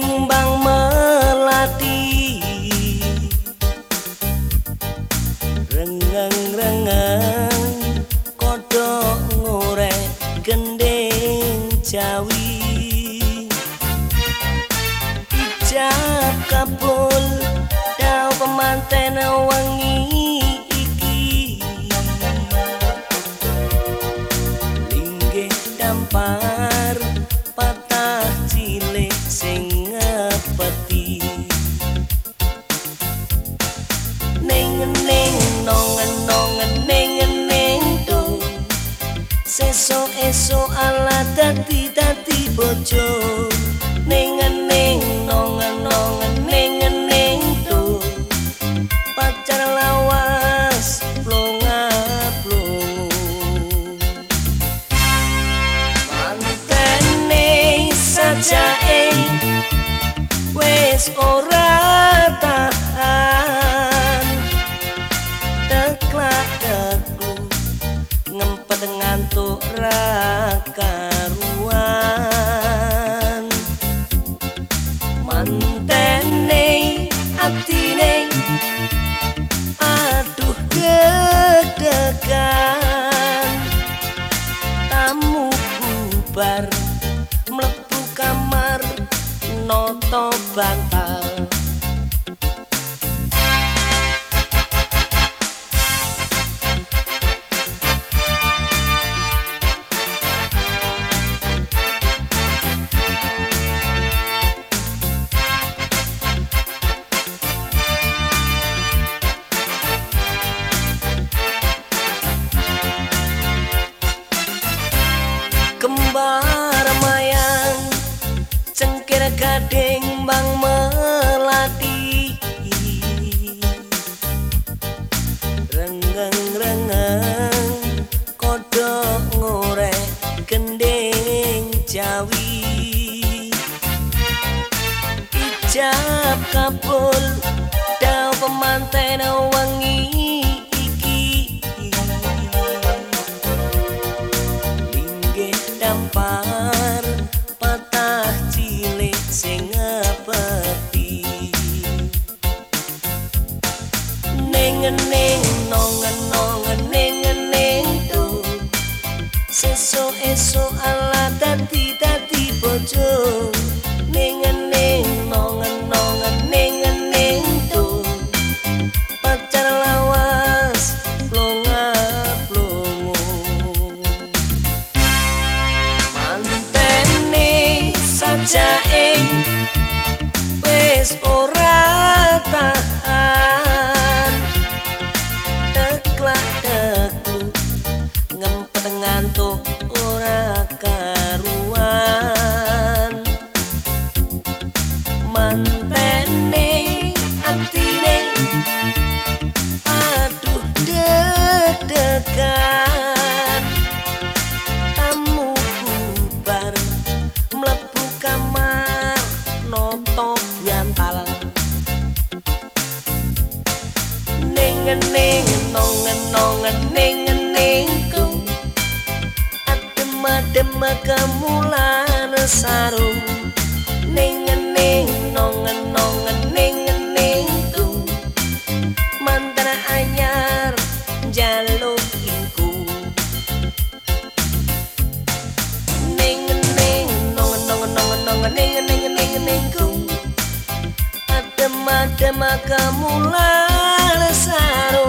kembang melati. Rengeng-rengeng kodok ngorek gendeng jawi. Ijab kabul daw pemanten wangi. Ala dadi dadi bojo. Ning ning nong nong ning ning tu. Pacar lawas plonga plongo mantene saja wes ora rakaruan mantene atine aduh gedegan. Tamu bubar mlebu kamar noto bantal gading bang melati. Renggeng renggeng kodok ngorek gendeng jawi. Ijab kabul dau pemanten wangi dampar ing wis ora tahan kemulan passaram.